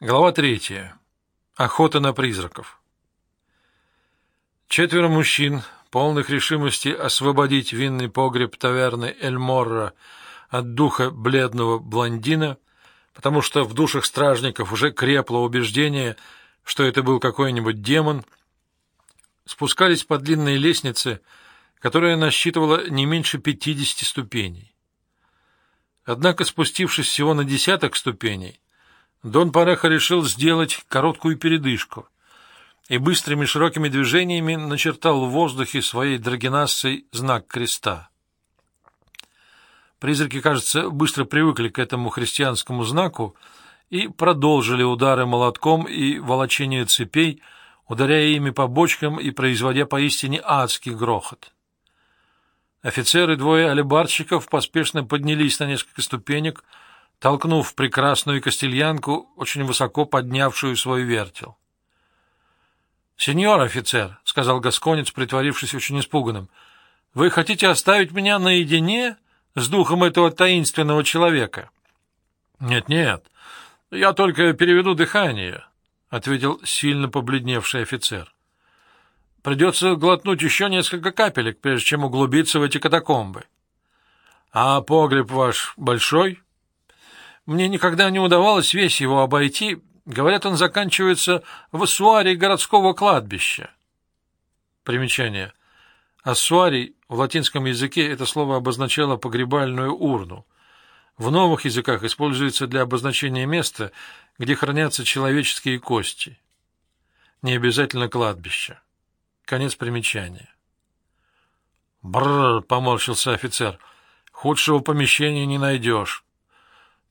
Глава третья. Охота на призраков. Четверо мужчин, полных решимости освободить винный погреб таверны Эльморра от духа бледного блондина, потому что в душах стражников уже крепло убеждение, что это был какой-нибудь демон, спускались по длинной лестнице, которая насчитывала не меньше пятидесяти ступеней. Однако, спустившись всего на десяток ступеней, Дон Пареха решил сделать короткую передышку и быстрыми широкими движениями начертал в воздухе своей драгенассой знак креста. Призраки, кажется, быстро привыкли к этому христианскому знаку и продолжили удары молотком и волочение цепей, ударяя ими по бочкам и производя поистине адский грохот. Офицеры двое алибарщиков поспешно поднялись на несколько ступенек, толкнув прекрасную костельянку, очень высоко поднявшую свой вертел. — Сеньор офицер, — сказал Гасконец, притворившись очень испуганным, — вы хотите оставить меня наедине с духом этого таинственного человека? Нет, — Нет-нет, я только переведу дыхание, — ответил сильно побледневший офицер. — Придется глотнуть еще несколько капелек, прежде чем углубиться в эти катакомбы. — А погреб ваш большой? — мне никогда не удавалось весь его обойти. Говорят, он заканчивается в ассуаре городского кладбища. Примечание. Ассуарий в латинском языке это слово обозначало погребальную урну. В новых языках используется для обозначения места, где хранятся человеческие кости. Не обязательно кладбище. Конец примечания. Бррр, поморщился офицер. Худшего помещения не найдешь.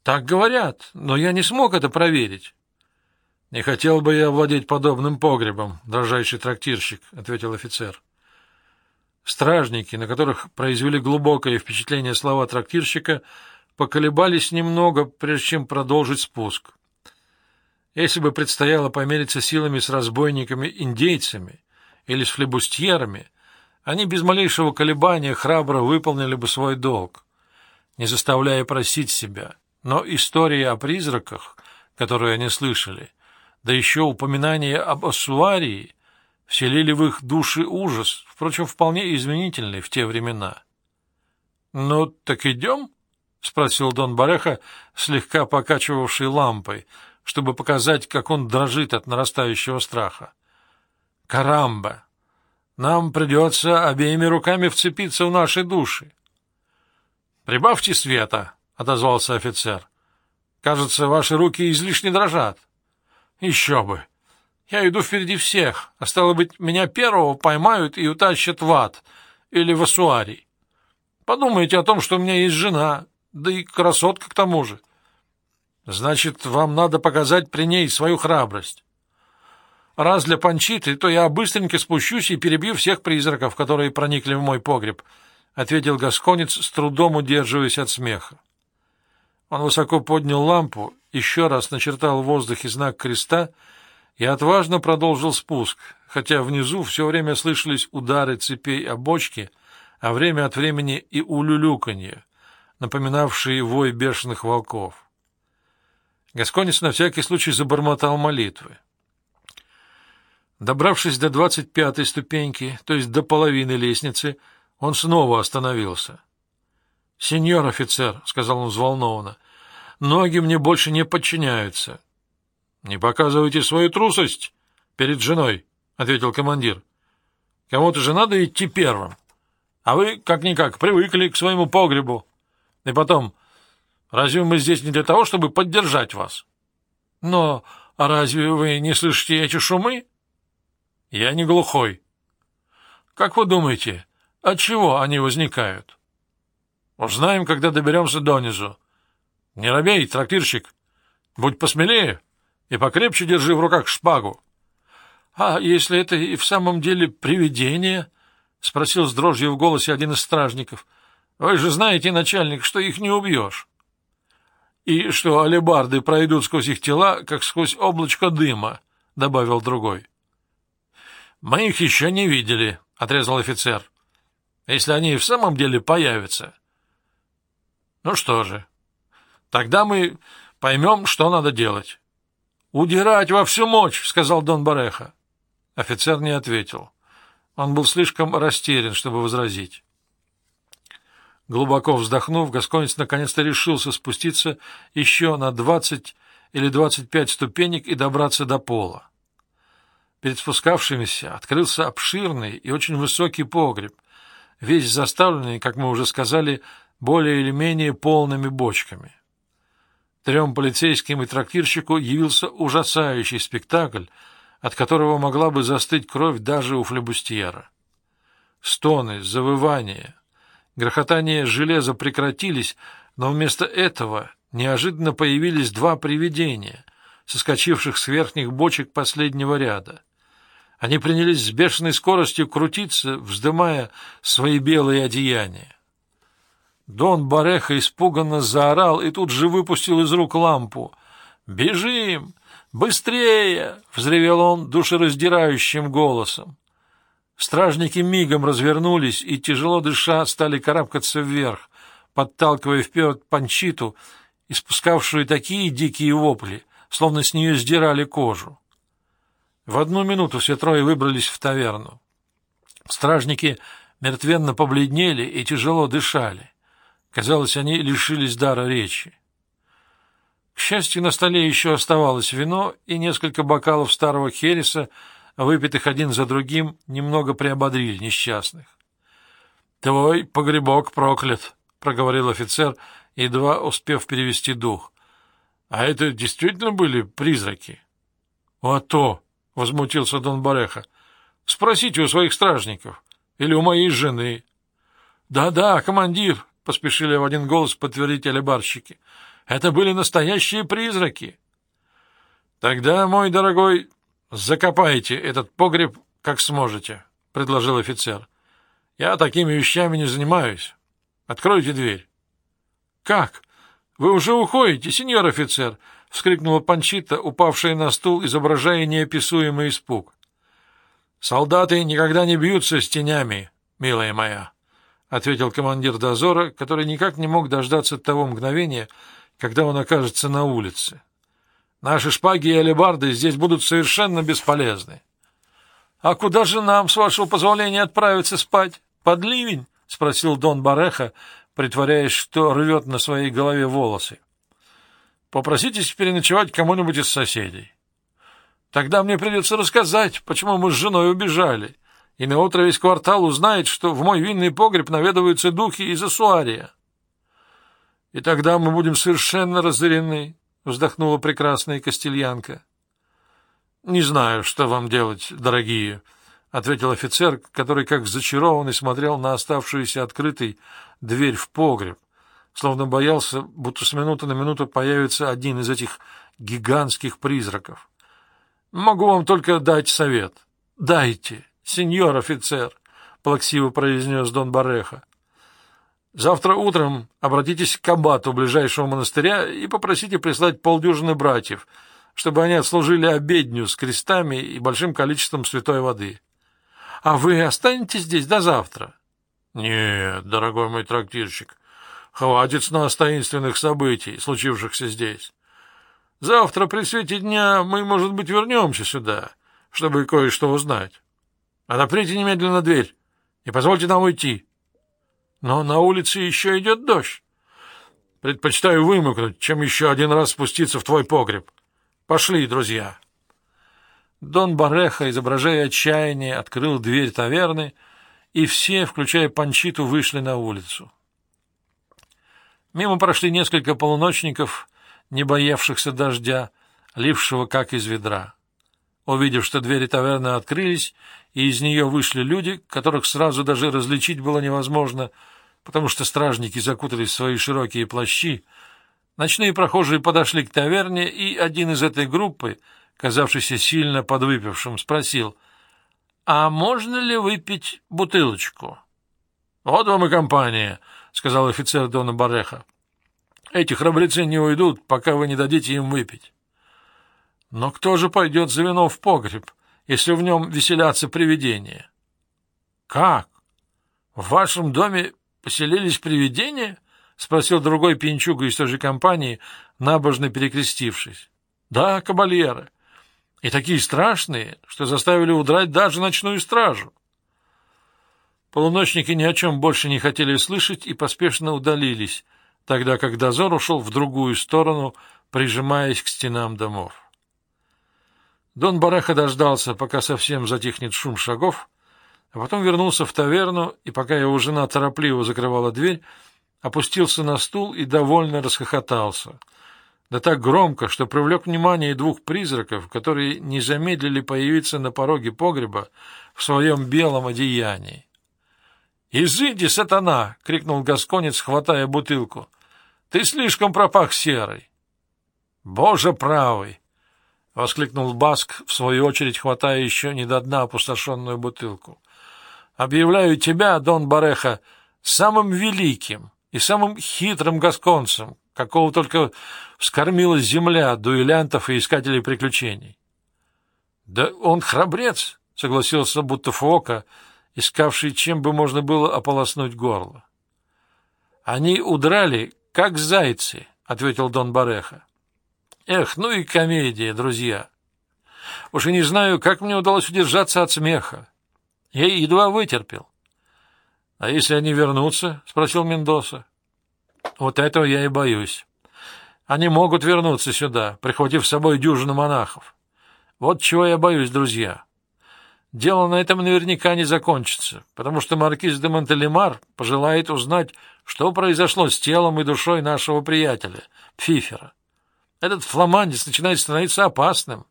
Так говорят, но я не смог это проверить. — Не хотел бы я владеть подобным погребом, дрожайший трактирщик, — ответил офицер. Стражники, на которых произвели глубокое впечатление слова трактирщика, поколебались немного, прежде чем продолжить спуск. Если бы предстояло помериться силами с разбойниками-индейцами или с флебустьерами, они без малейшего колебания храбро выполнили бы свой долг, не заставляя просить себя — но истории о призраках, которые они слышали, да еще упоминание об Ассуарии, вселили в их души ужас, впрочем, вполне изменительный в те времена. — Ну, так идем? — спросил Дон Бареха, слегка покачивавший лампой, чтобы показать, как он дрожит от нарастающего страха. — Карамба! Нам придется обеими руками вцепиться в наши души. — Прибавьте света! —— отозвался офицер. — Кажется, ваши руки излишне дрожат. — Еще бы! Я иду впереди всех, а стало быть, меня первого поймают и утащат в ад или в Асуарий. Подумайте о том, что у меня есть жена, да и красотка к тому же. Значит, вам надо показать при ней свою храбрость. Раз для Панчиты, то я быстренько спущусь и перебью всех призраков, которые проникли в мой погреб, — ответил Гасконец, с трудом удерживаясь от смеха. Он высоко поднял лампу, еще раз начертал в воздухе знак креста и отважно продолжил спуск, хотя внизу все время слышались удары цепей о бочки, а время от времени и улюлюканье, напоминавшие вой бешеных волков. Гасконец на всякий случай забормотал молитвы. Добравшись до двадцать пятой ступеньки, то есть до половины лестницы, он снова остановился —— Сеньор офицер, — сказал он взволнованно, — ноги мне больше не подчиняются. — Не показывайте свою трусость перед женой, — ответил командир. — Кому-то же надо идти первым. А вы, как-никак, привыкли к своему погребу. И потом, разве мы здесь не для того, чтобы поддержать вас? — Но разве вы не слышите эти шумы? — Я не глухой. — Как вы думаете, от чего они возникают? Узнаем, когда доберемся донизу. Не робей, трактирщик. Будь посмелее и покрепче держи в руках шпагу. — А если это и в самом деле привидение? — спросил с дрожью в голосе один из стражников. — Вы же знаете, начальник, что их не убьешь. И что алебарды пройдут сквозь их тела, как сквозь облачко дыма, — добавил другой. — Мы их еще не видели, — отрезал офицер. — Если они и в самом деле появятся, ну что же, тогда мы поймем, что надо делать. «Удирать во всю мощь!» — сказал Дон Бареха. Офицер не ответил. Он был слишком растерян, чтобы возразить. Глубоко вздохнув, Гасконец наконец-то решился спуститься еще на двадцать или двадцать пять ступенек и добраться до пола. Перед спускавшимися открылся обширный и очень высокий погреб, весь заставленный, как мы уже сказали, более или менее полными бочками. Трем полицейским и трактирщику явился ужасающий спектакль, от которого могла бы застыть кровь даже у флебустьера. Стоны, завывания, грохотание железа прекратились, но вместо этого неожиданно появились два привидения, соскочивших с верхних бочек последнего ряда. Они принялись с бешеной скоростью крутиться, вздымая свои белые одеяния. Дон Бареха испуганно заорал и тут же выпустил из рук лампу. «Бежим! Быстрее!» — взревел он душераздирающим голосом. Стражники мигом развернулись и, тяжело дыша, стали карабкаться вверх, подталкивая вперед Панчиту, испускавшую такие дикие вопли, словно с нее сдирали кожу. В одну минуту все трое выбрались в таверну. Стражники мертвенно побледнели и тяжело дышали. Казалось, они лишились дара речи. К счастью, на столе еще оставалось вино и несколько бокалов старого хереса, выпитых один за другим, немного приободрили несчастных. — Твой погребок проклят, — проговорил офицер, едва успев перевести дух. — А это действительно были призраки? — А то, — возмутился Дон Бареха, — спросите у своих стражников или у моей жены. Да — Да-да, командир, — поспешили в один голос подтвердить алибарщики. — Это были настоящие призраки. — Тогда, мой дорогой, закопайте этот погреб как сможете, — предложил офицер. — Я такими вещами не занимаюсь. Откройте дверь. — Как? Вы уже уходите, сеньор офицер? — вскрикнула Панчита, упавшая на стул, изображая неописуемый испуг. — Солдаты никогда не бьются с тенями, милая моя, — ответил командир дозора, который никак не мог дождаться того мгновения, когда он окажется на улице. — Наши шпаги и алебарды здесь будут совершенно бесполезны. — А куда же нам, с вашего позволения, отправиться спать? Под ливень? — спросил Дон Бареха, притворяясь, что рвет на своей голове волосы. — Попроситесь переночевать кому-нибудь из соседей. Тогда мне придется рассказать, почему мы с женой убежали, и наутро весь квартал узнает, что в мой винный погреб наведываются духи из Асуария. — И тогда мы будем совершенно разорены, — вздохнула прекрасная Костельянка. — Не знаю, что вам делать, дорогие, —— ответил офицер, который, как зачарованный, смотрел на оставшуюся открытой дверь в погреб, словно боялся, будто с минуты на минуту появится один из этих гигантских призраков. — Могу вам только дать совет. — Дайте, сеньор офицер, — плаксиво произнес Дон Бареха. — Завтра утром обратитесь к аббату ближайшего монастыря и попросите прислать полдюжины братьев, чтобы они отслужили обедню с крестами и большим количеством святой воды. — а вы останетесь здесь до завтра? — Нет, дорогой мой трактирщик, хватит с нас таинственных событий, случившихся здесь. Завтра при свете дня мы, может быть, вернемся сюда, чтобы кое-что узнать. Отоприте немедленно дверь и позвольте нам уйти. Но на улице еще идет дождь. Предпочитаю вымокнуть, чем еще один раз спуститься в твой погреб. Пошли, друзья. Дон Бареха, изображая отчаяние, открыл дверь таверны, и все, включая Панчиту, вышли на улицу. Мимо прошли несколько полуночников, не боявшихся дождя, лившего как из ведра. Увидев, что двери таверны открылись, и из нее вышли люди, которых сразу даже различить было невозможно, потому что стражники закутались в свои широкие плащи, ночные прохожие подошли к таверне, и один из этой группы — казавшийся сильно подвыпившим, спросил, «А можно ли выпить бутылочку?» «Вот вам и компания», — сказал офицер Дона Бареха. «Эти храбрецы не уйдут, пока вы не дадите им выпить». «Но кто же пойдет за вино в погреб, если в нем веселятся привидения?» «Как? В вашем доме поселились привидения?» — спросил другой пьянчуга из той же компании, набожно перекрестившись. Да, кабальеры. И такие страшные, что заставили удрать даже ночную стражу. Полуночники ни о чем больше не хотели слышать и поспешно удалились, тогда как дозор ушел в другую сторону, прижимаясь к стенам домов. Дон Бареха дождался, пока совсем затихнет шум шагов, а потом вернулся в таверну, и пока его жена торопливо закрывала дверь, опустился на стул и довольно расхохотался. Да так громко, что привлек внимание двух призраков, которые не замедлили появиться на пороге погреба в своем белом одеянии. «Изыди, сатана!» — крикнул гасконец, хватая бутылку. «Ты слишком пропах серой!» «Боже правый!» — воскликнул Баск, в свою очередь хватая еще не до дна опустошенную бутылку. «Объявляю тебя, Дон Бареха, самым великим и самым хитрым гасконцем, какого только вскормила земля дуэлянтов и искателей приключений». «Да он храбрец!» — согласился будто Фока — искавший, чем бы можно было ополоснуть горло. «Они удрали, как зайцы», — ответил Дон Бареха. «Эх, ну и комедия, друзья! Уж и не знаю, как мне удалось удержаться от смеха. Я едва вытерпел». «А если они вернутся?» — спросил Мендоса. «Вот этого я и боюсь. Они могут вернуться сюда, прихватив с собой дюжину монахов. Вот чего я боюсь, друзья». Дело на этом наверняка не закончится, потому что маркиз де Монтелемар пожелает узнать, что произошло с телом и душой нашего приятеля, Пфифера. Этот фламандец начинает становиться опасным,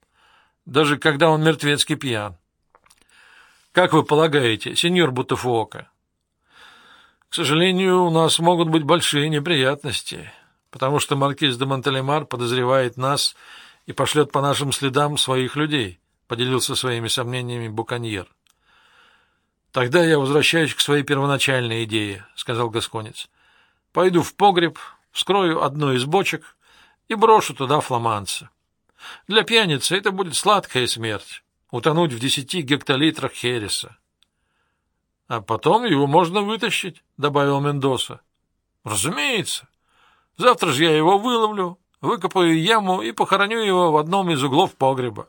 даже когда он мертвецки пьян. Как вы полагаете, сеньор Бутафуока? К сожалению, у нас могут быть большие неприятности, потому что маркиз де Монтелемар подозревает нас и пошлет по нашим следам своих людей —— поделился своими сомнениями Буканьер. «Тогда я возвращаюсь к своей первоначальной идее», — сказал Гасконец. «Пойду в погреб, вскрою одну из бочек и брошу туда фламанца. Для пьяницы это будет сладкая смерть — утонуть в десяти гектолитрах хереса». «А потом его можно вытащить», — добавил Мендоса. «Разумеется. Завтра же я его выловлю, выкопаю яму и похороню его в одном из углов погреба.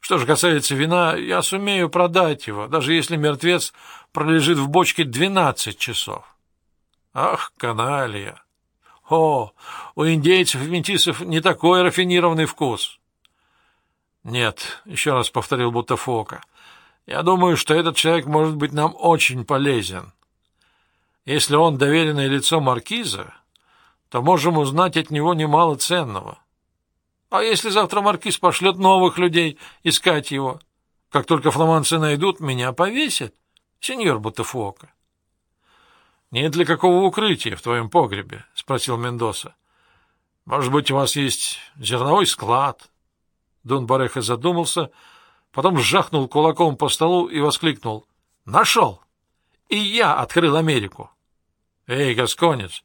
Что же касается вина, я сумею продать его, даже если мертвец пролежит в бочке двенадцать часов. Ах, каналья! О, у индейцев и метисов не такой рафинированный вкус. Нет, еще раз повторил будто Фока. Я думаю, что этот человек может быть нам очень полезен. Если он доверенное лицо маркиза, то можем узнать от него немало ценного. — а если завтра маркиз пошлет новых людей искать его? Как только фламанцы найдут, меня повесят, сеньор Бутефока. — Нет ли какого укрытия в твоем погребе? — спросил Мендоса. — Может быть, у вас есть зерновой склад? Дон Бареха задумался, потом сжахнул кулаком по столу и воскликнул. — Нашел! И я открыл Америку! — Эй, гасконец,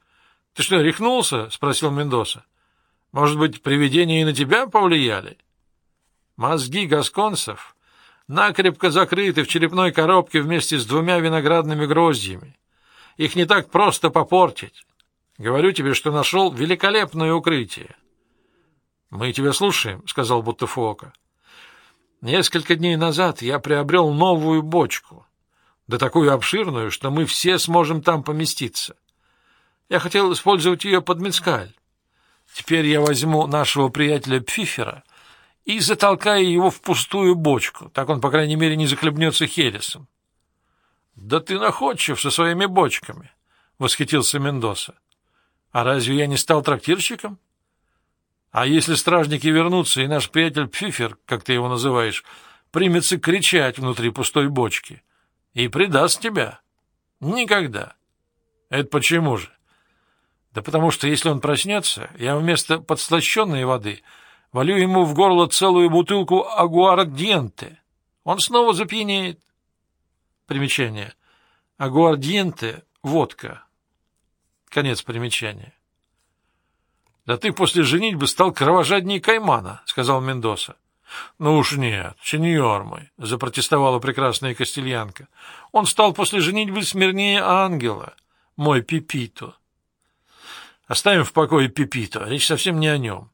ты что, рехнулся? — спросил Мендоса. Может быть, привидения и на тебя повлияли? Мозги гасконцев накрепко закрыты в черепной коробке вместе с двумя виноградными гроздьями. Их не так просто попортить. Говорю тебе, что нашел великолепное укрытие. — Мы тебя слушаем, — сказал Буттефока. Несколько дней назад я приобрел новую бочку, да такую обширную, что мы все сможем там поместиться. Я хотел использовать ее под мецкаль. Теперь я возьму нашего приятеля Пфифера и затолкаю его в пустую бочку, так он, по крайней мере, не захлебнется хересом. — Да ты находчив со своими бочками, — восхитился Мендоса. — А разве я не стал трактирщиком? А если стражники вернутся, и наш приятель Пфифер, как ты его называешь, примется кричать внутри пустой бочки и предаст тебя? Никогда. Это почему же? Да потому что, если он проснется, я вместо подслащенной воды волю ему в горло целую бутылку агуардиенте. Он снова запьянеет. Примечание. Агуардиенте — водка. Конец примечания. — Да ты после женитьбы стал кровожаднее Каймана, — сказал Мендоса. — Ну уж нет, сеньор мой, — запротестовала прекрасная Кастильянка. — Он стал после женитьбы смирнее ангела, мой Пипито. — Оставим в покое Пипито, речь совсем не о нем.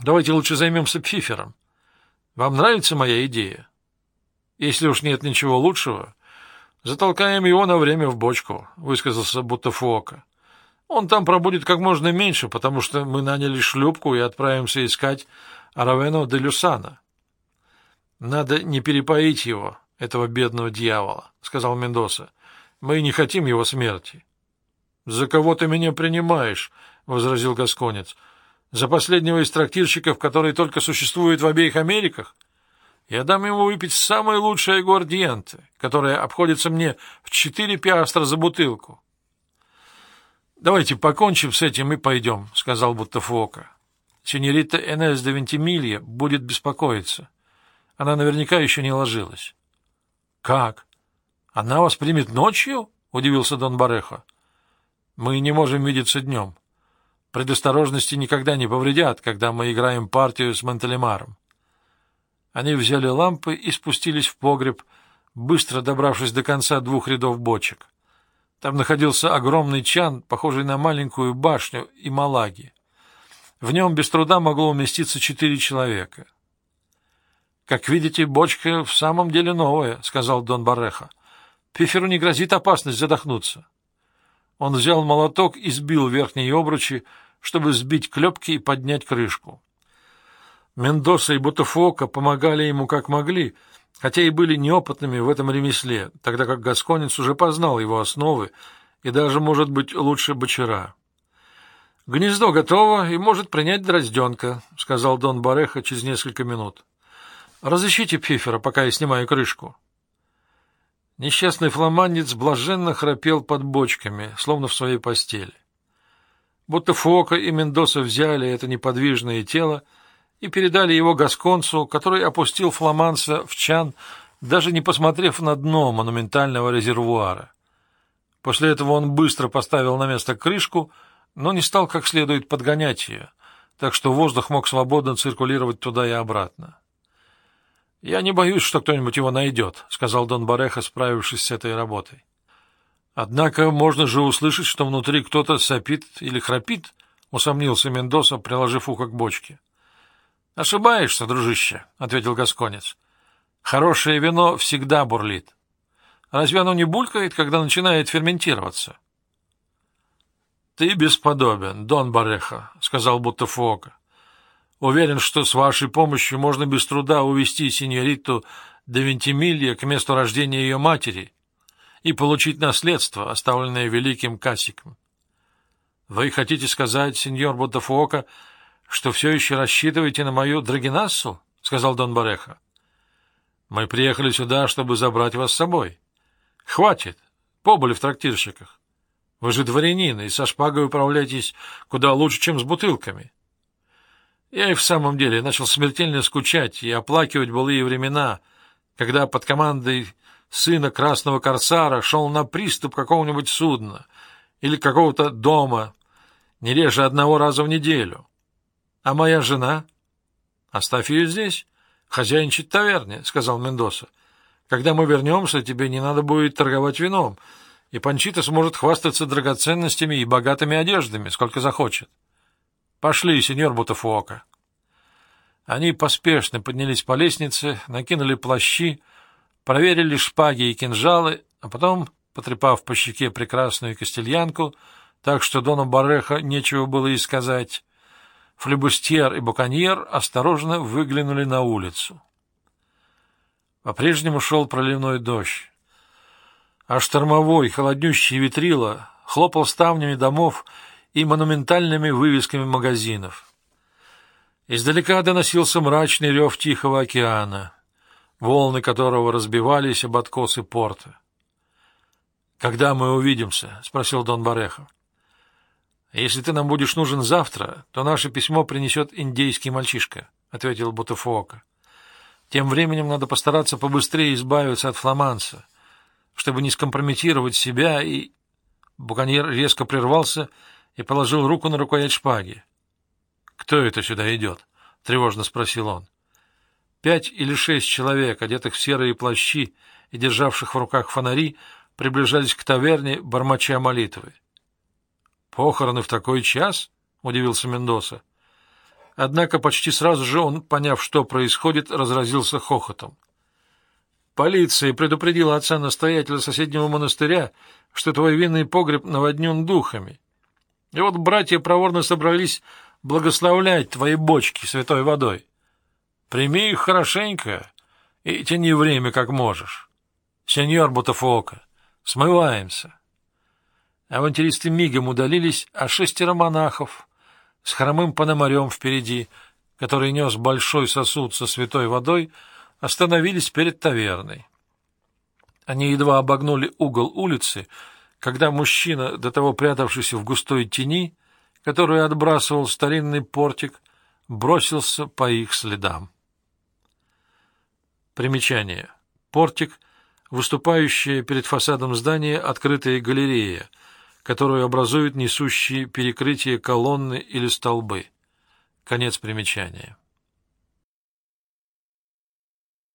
Давайте лучше займемся Пфифером. Вам нравится моя идея? Если уж нет ничего лучшего, затолкаем его на время в бочку, — высказался будто Фуока. Он там пробудет как можно меньше, потому что мы наняли шлюпку и отправимся искать Аравено де Люсана. — Надо не перепоить его, этого бедного дьявола, — сказал Мендоса. — Мы не хотим его смерти. — За кого ты меня принимаешь? — возразил Гасконец. — За последнего из трактирщиков, который только существует в обеих Америках? Я дам ему выпить самое лучшее гвардиенте, которое обходится мне в четыре пиастра за бутылку. — Давайте покончим с этим и пойдем, — сказал будто Фока. Синьорита Энес де Вентимилья будет беспокоиться. Она наверняка еще не ложилась. — Как? Она вас примет ночью? — удивился Дон Барехо. — Мы не можем видеться днем. Предосторожности никогда не повредят, когда мы играем партию с Монтелемаром. Они взяли лампы и спустились в погреб, быстро добравшись до конца двух рядов бочек. Там находился огромный чан, похожий на маленькую башню и малаги. В нем без труда могло уместиться четыре человека. — Как видите, бочка в самом деле новая, — сказал Дон Бареха. — Пиферу не грозит опасность задохнуться. Он взял молоток и сбил верхние обручи, чтобы сбить клепки и поднять крышку. Мендоса и Бутафока помогали ему как могли, хотя и были неопытными в этом ремесле, тогда как Гасконец уже познал его основы и даже, может быть, лучше бочера. — Гнездо готово и может принять дрозденка, — сказал Дон Бареха через несколько минут. — Разыщите Пфифера, пока я снимаю крышку. Несчастный фламандец блаженно храпел под бочками, словно в своей постели. Будто Фока и Мендоса взяли это неподвижное тело и передали его гасконцу, который опустил фламанца в чан, даже не посмотрев на дно монументального резервуара. После этого он быстро поставил на место крышку — но не стал как следует подгонять ее, так что воздух мог свободно циркулировать туда и обратно. — Я не боюсь, что кто-нибудь его найдет, — сказал Дон Бареха, справившись с этой работой. — Однако можно же услышать, что внутри кто-то сопит или храпит, — усомнился Мендоса, приложив ухо к бочке. — Ошибаешься, дружище, — ответил Гасконец. — Хорошее вино всегда бурлит. Разве оно не булькает, когда начинает ферментироваться? —— Ты бесподобен, Дон Бареха, — сказал будто Фуока. — Уверен, что с вашей помощью можно без труда увести синьориту де Вентимилья к месту рождения ее матери и получить наследство, оставленное великим Касиком. — Вы хотите сказать, сеньор Бутафуока, что все еще рассчитываете на мою Драгинассу? — сказал Дон Бареха. — Мы приехали сюда, чтобы забрать вас с собой. — Хватит, побыли в трактирщиках. Вы же дворянин, и со шпагой управляетесь куда лучше, чем с бутылками. Я и в самом деле начал смертельно скучать и оплакивать былые времена, когда под командой сына красного корсара шел на приступ какого-нибудь судна или какого-то дома, не реже одного раза в неделю. А моя жена? Оставь ее здесь, хозяйничать таверне, — сказал Мендоса. Когда мы вернемся, тебе не надо будет торговать вином, — и Панчита сможет хвастаться драгоценностями и богатыми одеждами, сколько захочет. Пошли, сеньор Бутафуока. Они поспешно поднялись по лестнице, накинули плащи, проверили шпаги и кинжалы, а потом, потрепав по щеке прекрасную костельянку, так что Дону Бареха нечего было и сказать, флебустьер и буконьер осторожно выглянули на улицу. По-прежнему шел проливной дождь а штормовой, холоднющий ветрила хлопал ставнями домов и монументальными вывесками магазинов. Издалека доносился мрачный рев Тихого океана, волны которого разбивались об откосы порта. — Когда мы увидимся? — спросил Дон Бареха. — Если ты нам будешь нужен завтра, то наше письмо принесет индейский мальчишка, — ответил Бутафуока. — Тем временем надо постараться побыстрее избавиться от фламанца — чтобы не скомпрометировать себя, и... Буконьер резко прервался и положил руку на рукоять шпаги. — Кто это сюда идет? — тревожно спросил он. Пять или шесть человек, одетых в серые плащи и державших в руках фонари, приближались к таверне, бормоча молитвы. — Похороны в такой час? — удивился Мендоса. Однако почти сразу же он, поняв, что происходит, разразился хохотом. Полиция предупредила отца-настоятеля соседнего монастыря, что твой винный погреб наводнен духами. И вот братья проворно собрались благословлять твои бочки святой водой. Прими их хорошенько и тяни время как можешь. Сеньор Бутафока, смываемся. Авантюристы мигом удалились, а шестеро монахов с хромым пономарем впереди, который нес большой сосуд со святой водой, остановились перед таверной. Они едва обогнули угол улицы, когда мужчина, до того прятавшийся в густой тени, которую отбрасывал старинный портик, бросился по их следам. Примечание. Портик — выступающая перед фасадом здания открытая галерея, которую образуют несущие перекрытие колонны или столбы. Конец примечания.